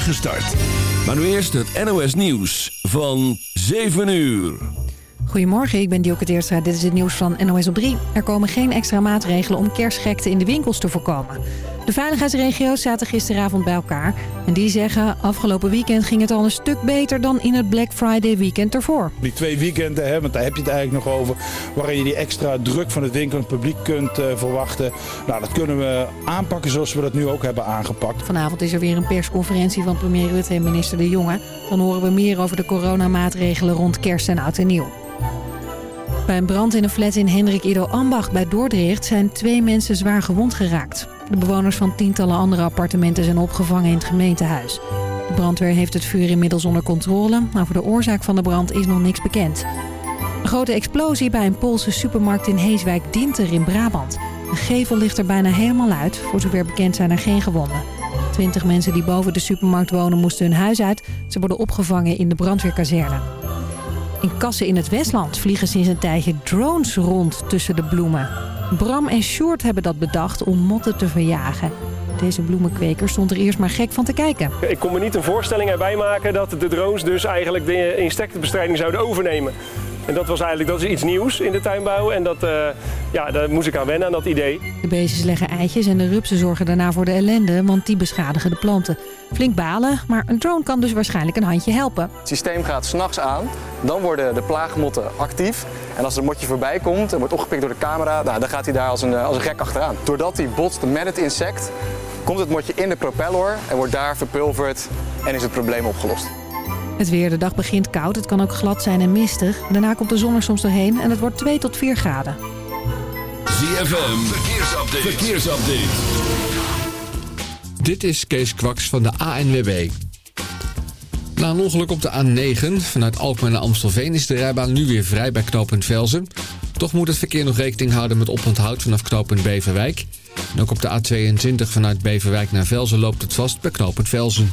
spoedige start. Maar nu eerst het NOS Nieuws van 7 uur. Goedemorgen, ik ben Dioke Teerstra. Dit is het nieuws van NOS op 3. Er komen geen extra maatregelen om kerstgekte in de winkels te voorkomen. De veiligheidsregio's zaten gisteravond bij elkaar. En die zeggen, afgelopen weekend ging het al een stuk beter dan in het Black Friday weekend ervoor. Die twee weekenden, hè, want daar heb je het eigenlijk nog over... waarin je die extra druk van het winkelend publiek kunt uh, verwachten. Nou, dat kunnen we aanpakken zoals we dat nu ook hebben aangepakt. Vanavond is er weer een persconferentie van premier Rutte en minister De Jonge. Dan horen we meer over de coronamaatregelen rond kerst en oud en nieuw. Bij een brand in een flat in Hendrik Ido Ambacht bij Dordrecht zijn twee mensen zwaar gewond geraakt. De bewoners van tientallen andere appartementen zijn opgevangen in het gemeentehuis. De brandweer heeft het vuur inmiddels onder controle. Over de oorzaak van de brand is nog niks bekend. Een grote explosie bij een Poolse supermarkt in Heeswijk-Dinter in Brabant. De gevel ligt er bijna helemaal uit. Voor zover bekend zijn er geen gewonden. Twintig mensen die boven de supermarkt wonen moesten hun huis uit. Ze worden opgevangen in de brandweerkazerne. In Kassen in het Westland vliegen sinds een tijdje drones rond tussen de bloemen. Bram en Sjoerd hebben dat bedacht om motten te verjagen. Deze bloemenkweker stond er eerst maar gek van te kijken. Ik kon me niet een voorstelling erbij maken dat de drones dus eigenlijk de insectenbestrijding zouden overnemen. En dat was eigenlijk dat is iets nieuws in de tuinbouw. En dat, uh, ja, daar moest ik aan wennen, aan dat idee. De beestjes leggen eitjes en de rupsen zorgen daarna voor de ellende, want die beschadigen de planten. Flink balen, maar een drone kan dus waarschijnlijk een handje helpen. Het systeem gaat s'nachts aan, dan worden de plaagmotten actief. En als er een motje voorbij komt en wordt opgepikt door de camera, nou, dan gaat hij daar als een, als een gek achteraan. Doordat hij botst met het insect, komt het motje in de propeller en wordt daar verpulverd en is het probleem opgelost. Het weer, de dag begint koud, het kan ook glad zijn en mistig. Daarna komt de zon er soms doorheen en het wordt 2 tot 4 graden. ZFM, verkeersupdate. verkeersupdate. Dit is Kees Kwaks van de ANWB. Na een ongeluk op de A9 vanuit Alkmaar naar Amstelveen is de rijbaan nu weer vrij bij knooppunt Velzen. Toch moet het verkeer nog rekening houden met oponthoud vanaf knooppunt Beverwijk. En ook op de A22 vanuit Beverwijk naar Velzen loopt het vast bij knooppunt Velzen.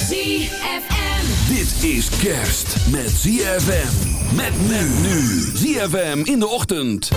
ZFM. Dit is kerst met ZFM. Met men nu. ZFM in de ochtend.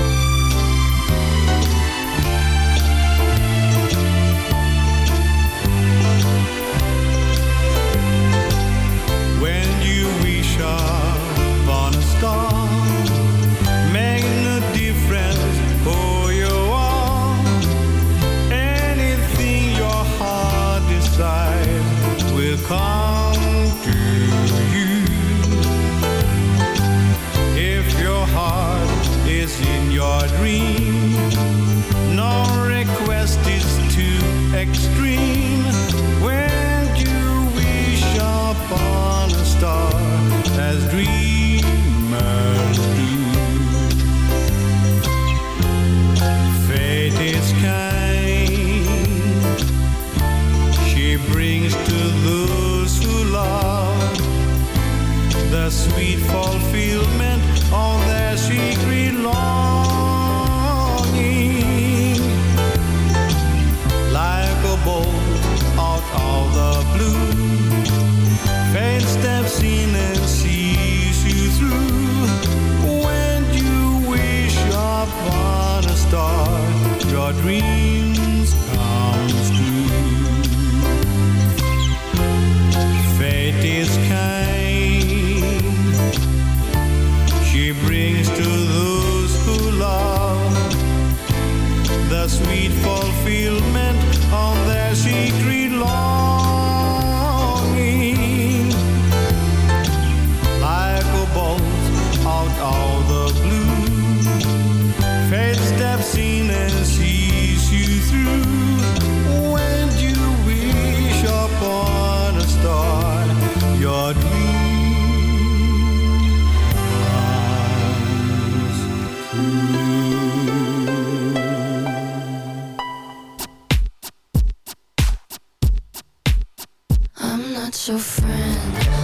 not your friend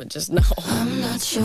but just no. I'm not your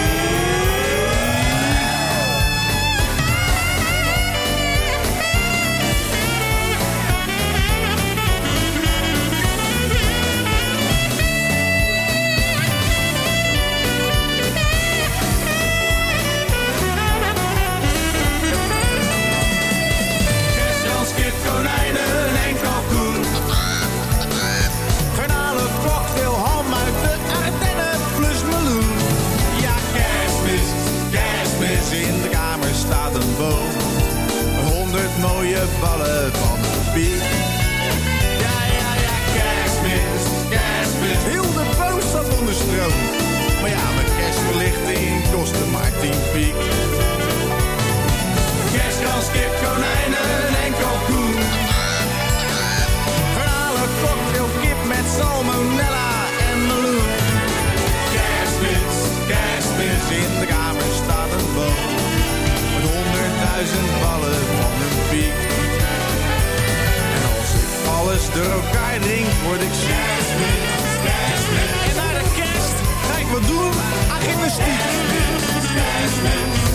Ballen van de piek. Ja, ja, ja, kerstmis, kerstmis, heel de boom staat onder stroom. Maar ja, mijn kerstverlichting kostte maar tien piek. Kerstkans, kip, konijnen en kalkoen. Garnalen, cocktail, kip met salmonella en meloen. Kerstmis, kerstmis, in de kamer staat een boom. Met honderdduizend ballen van een piek. Alles door elkaar drink, word ik ziek. En naar de kerst ga ik wat doen aan gymnastiek.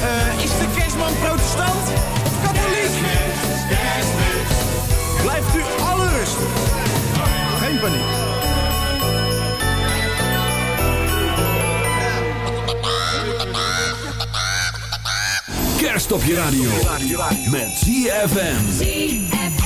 Eh, is de kerstman protestant of katholiek? Blijft u alle rustig. Geen paniek. Kerst op je radio. Met ZFM.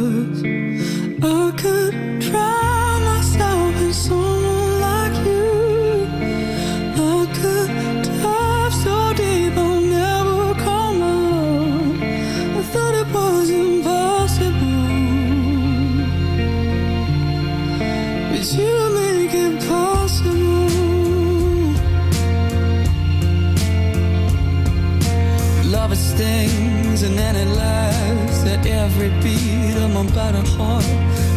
heart.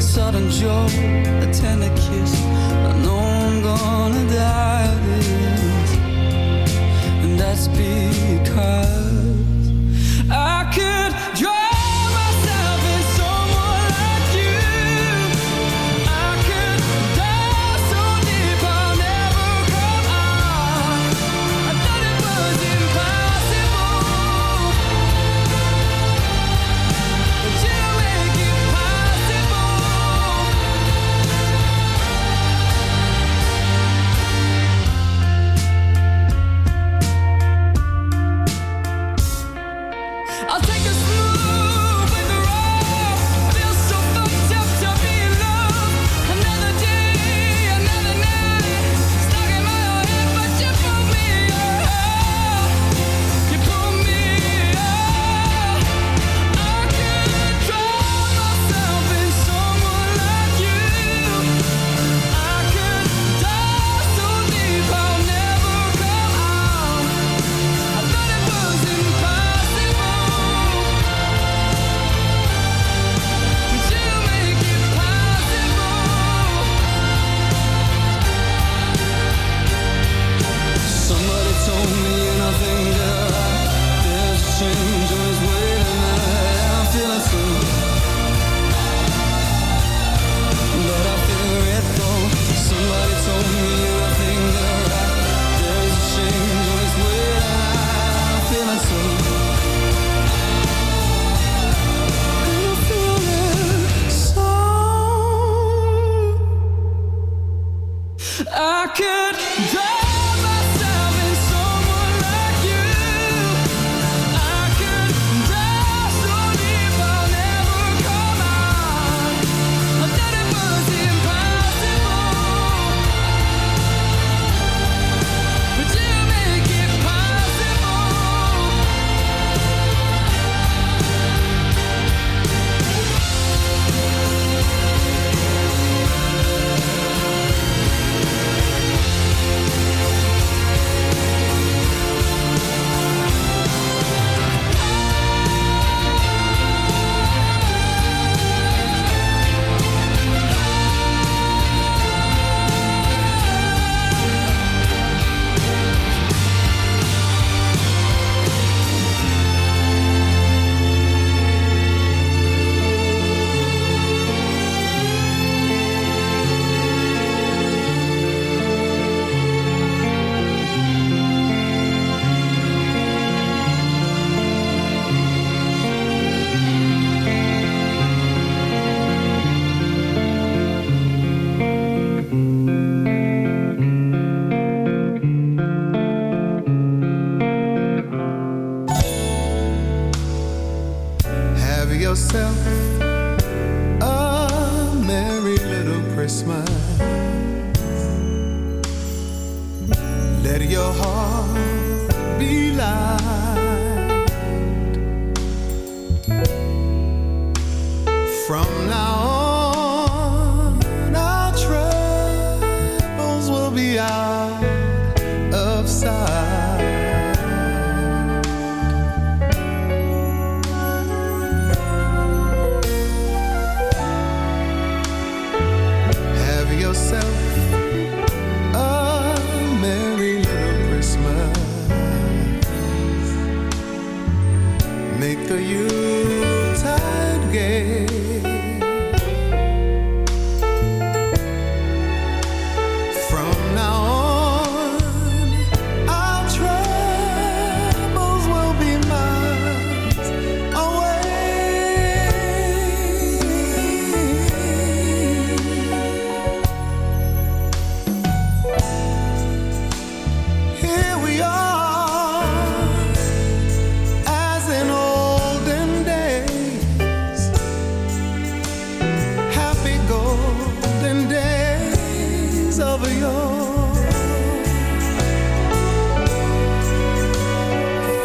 Sudden joy, a tender kiss.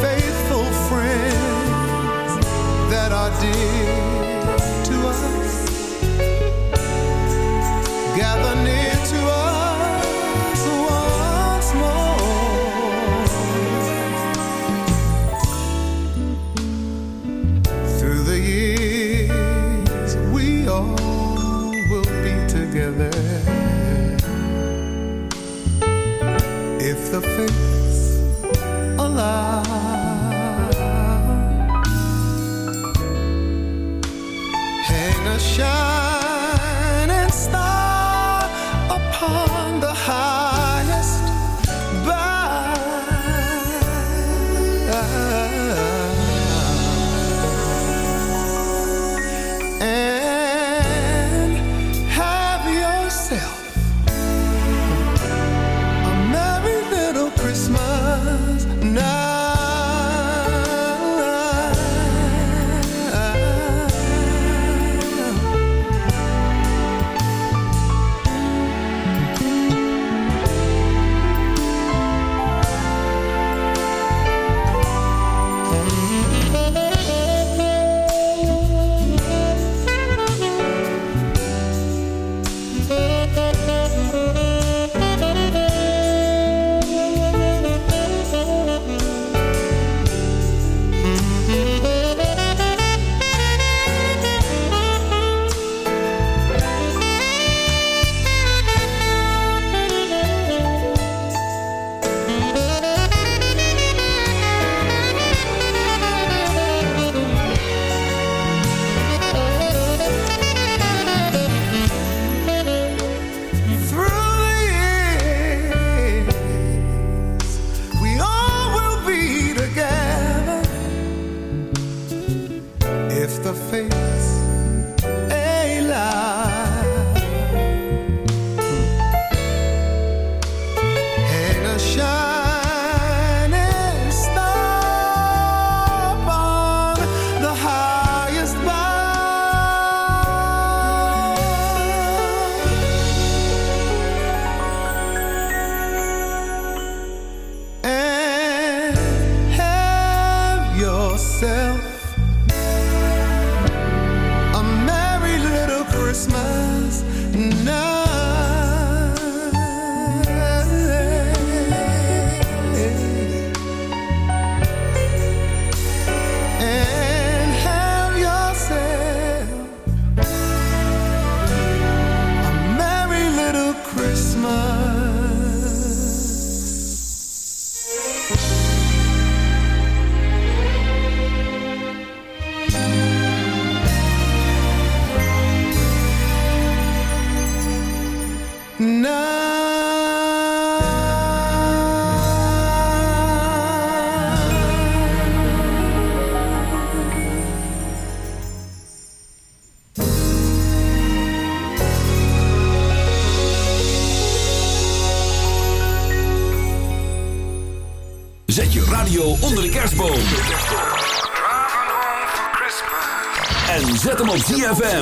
Faithful friends that are dear perfect.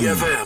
ZFM.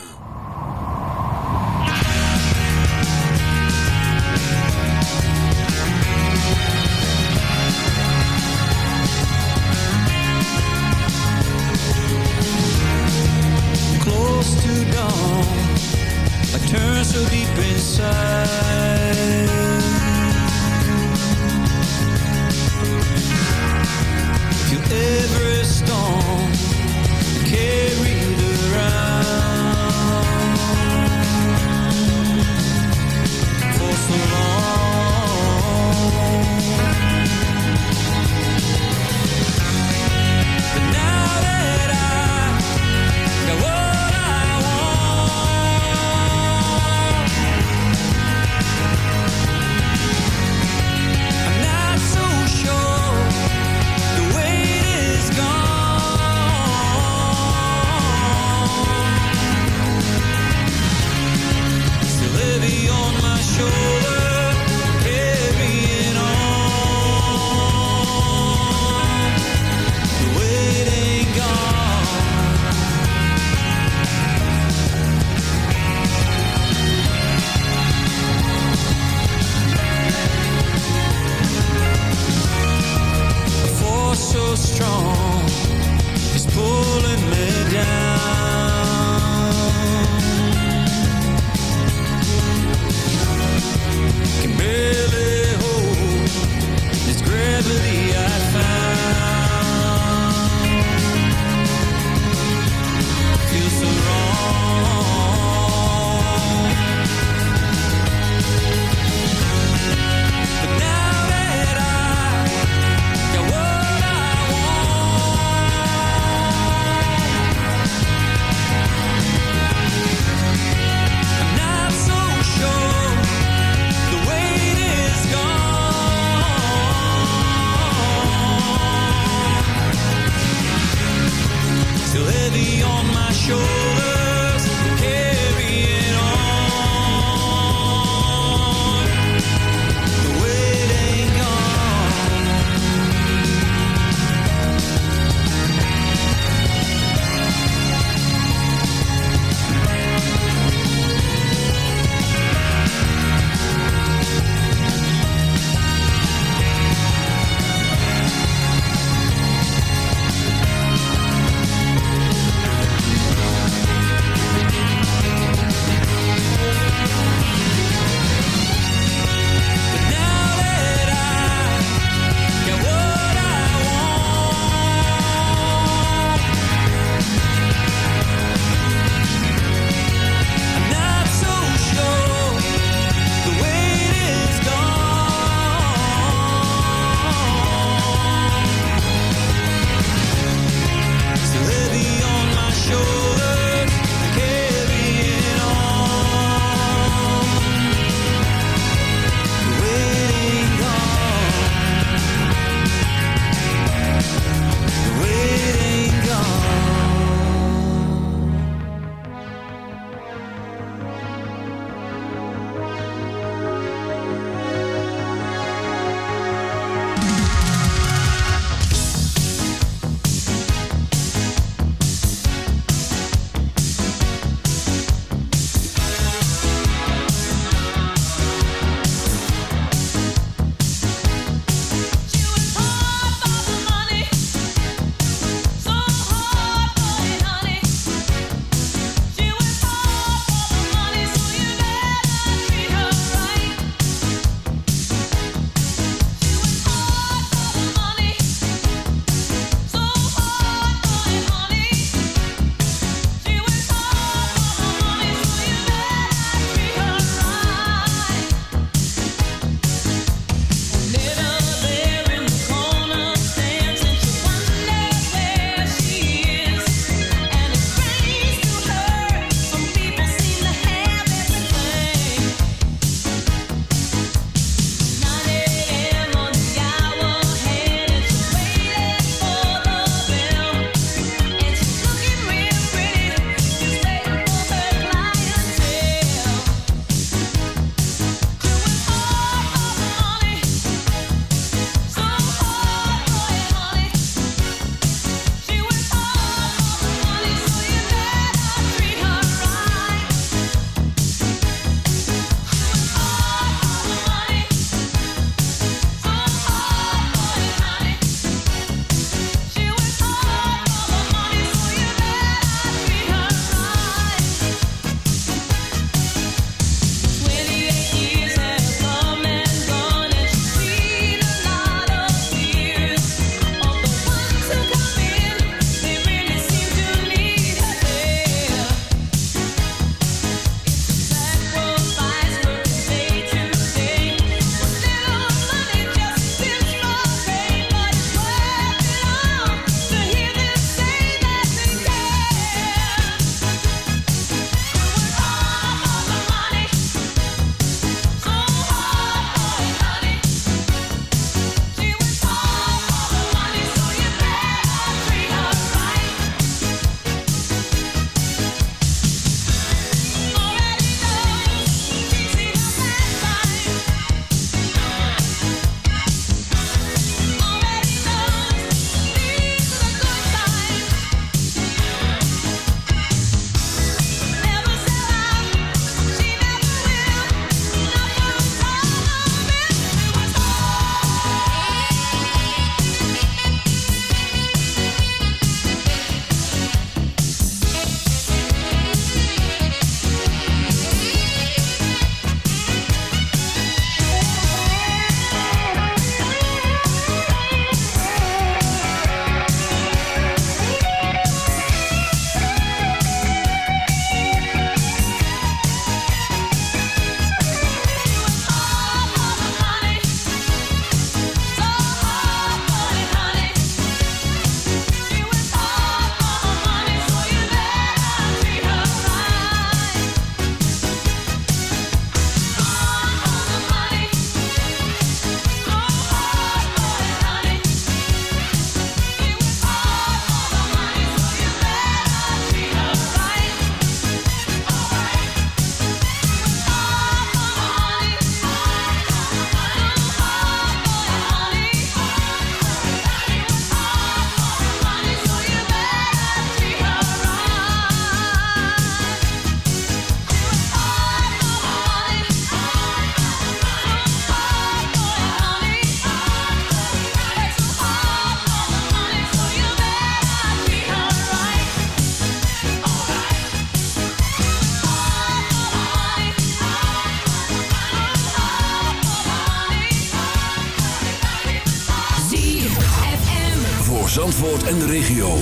En de regio.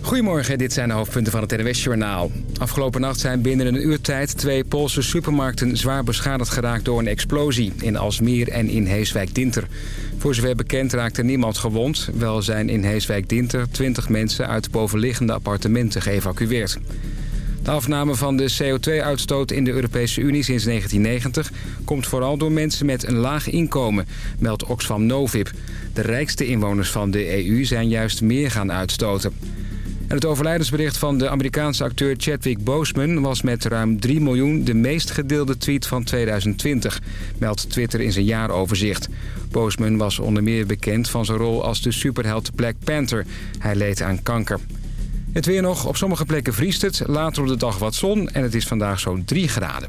Goedemorgen, dit zijn de hoofdpunten van het NWS-journaal. Afgelopen nacht zijn binnen een uur tijd twee Poolse supermarkten zwaar beschadigd geraakt door een explosie in Alsmeer en in Heeswijk-Dinter. Voor zover bekend raakte niemand gewond. Wel zijn in Heeswijk-Dinter 20 mensen uit bovenliggende appartementen geëvacueerd. Afname van de CO2-uitstoot in de Europese Unie sinds 1990 komt vooral door mensen met een laag inkomen, meldt Oxfam Novib. De rijkste inwoners van de EU zijn juist meer gaan uitstoten. En het overlijdensbericht van de Amerikaanse acteur Chadwick Boseman... was met ruim 3 miljoen de meest gedeelde tweet van 2020, meldt Twitter in zijn jaaroverzicht. Boseman was onder meer bekend van zijn rol als de superheld Black Panther. Hij leed aan kanker. Het weer nog. Op sommige plekken vriest het. Later op de dag wat zon en het is vandaag zo'n 3 graden.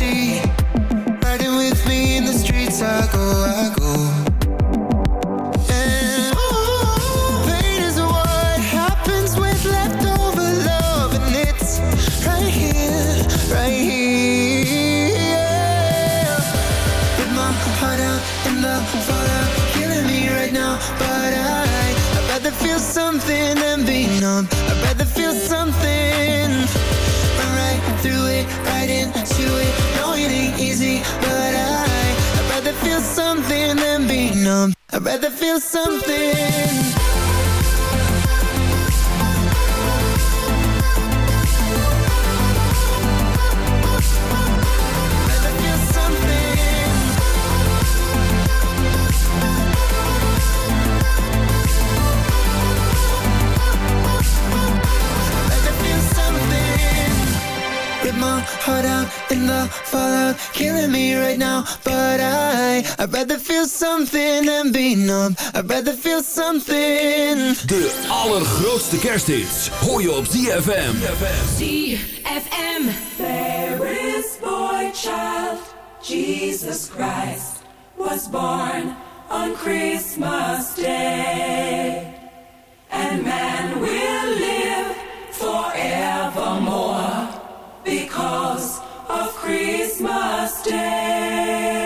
Me numb. I'd rather feel something. Heart out in the fallout, killing me right now. But I, I'd rather feel something than be numb. I'd rather feel something. De allergrootste kersthits hoor je op ZFM. ZFM. There is boy child, Jesus Christ, was born on Christmas Day. And man will live forevermore because of Christmas Day.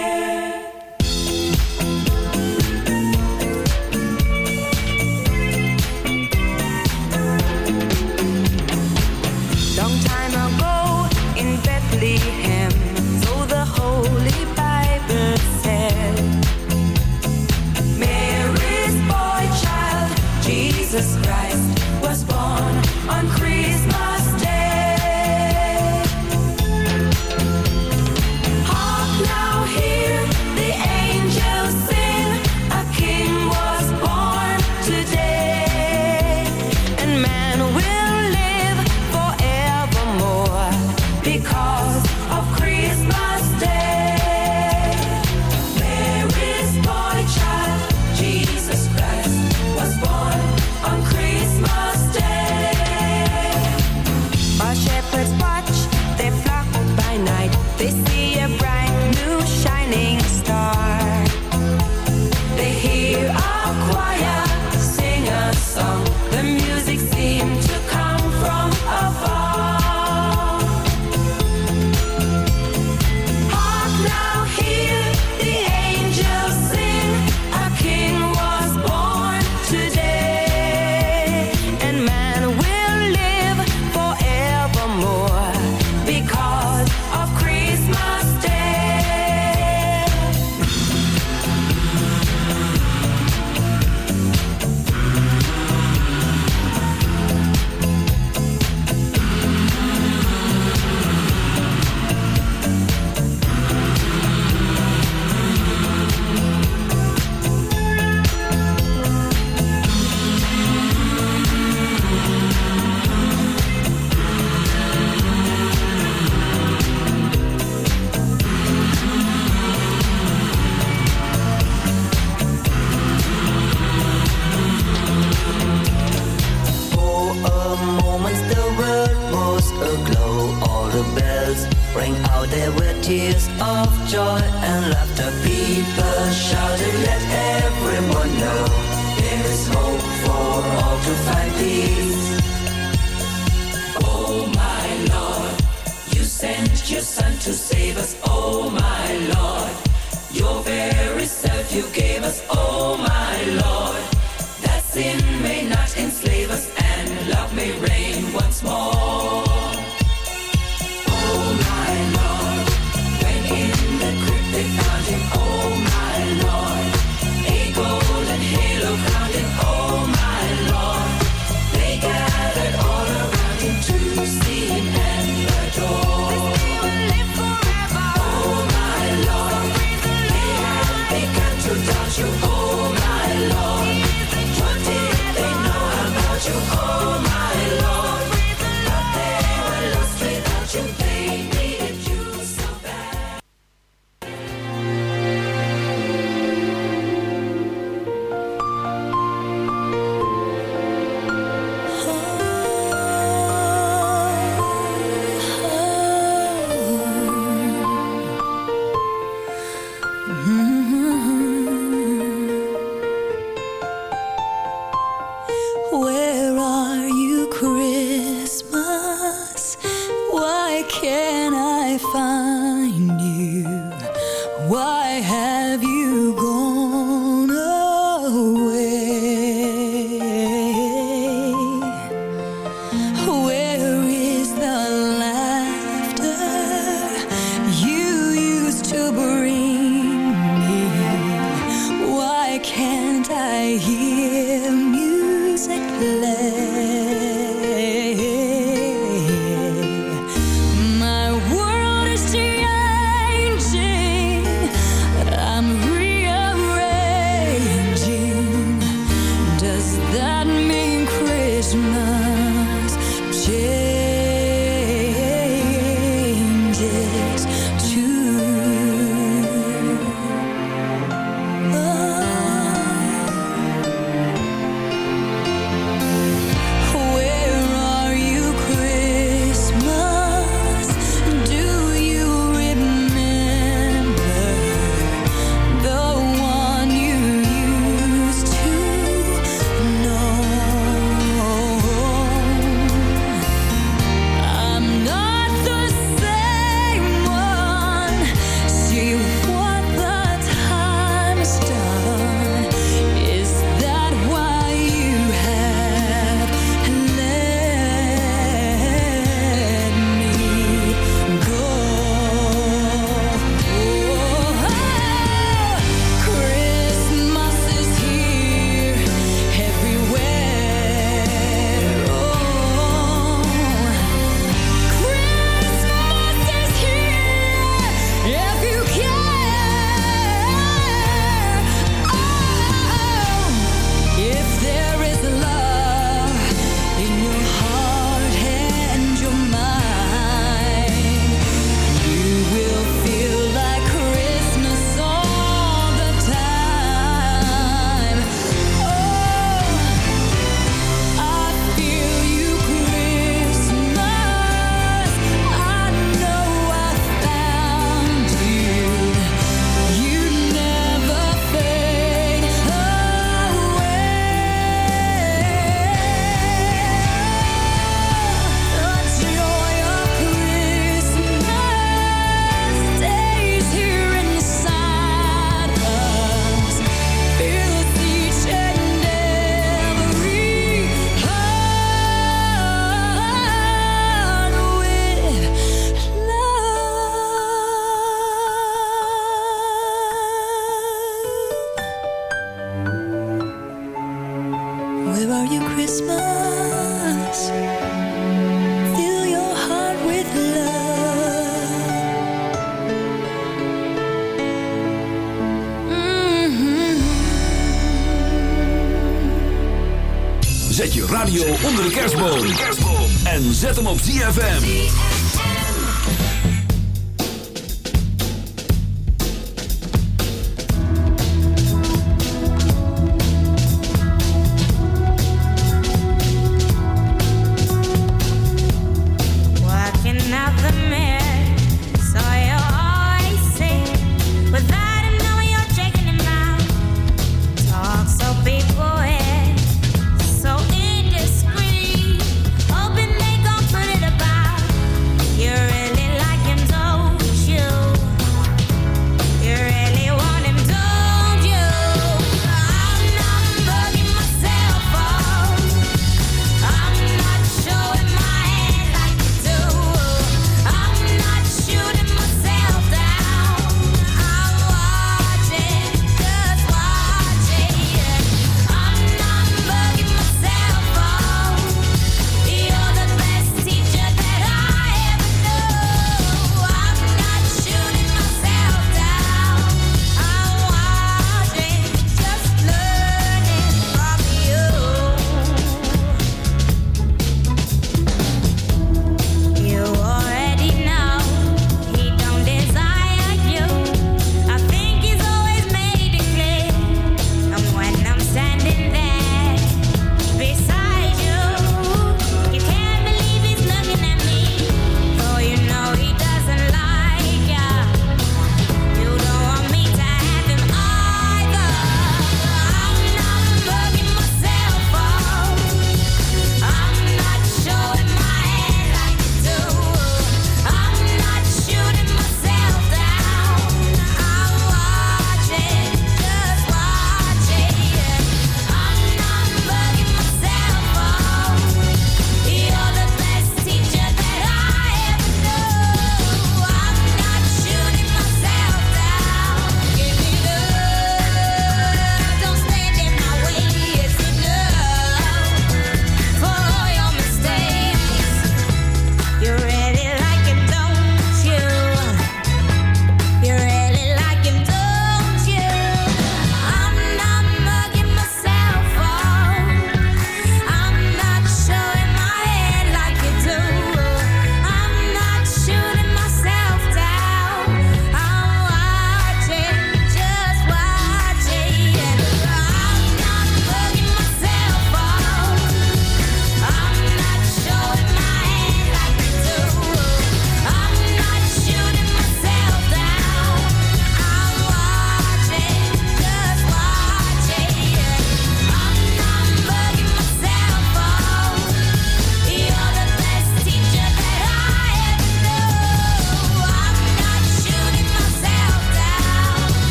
Zet hem op ZFM.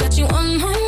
got you on my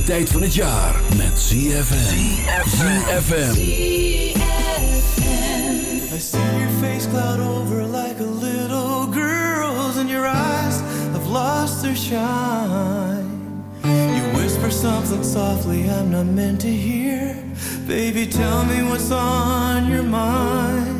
mooiste tijd van het jaar met ZFM. ZFM. I see your face cloud over like a little girl's and your eyes have lost their shine. You whisper something softly I'm not meant to hear. Baby, tell me what's on your mind.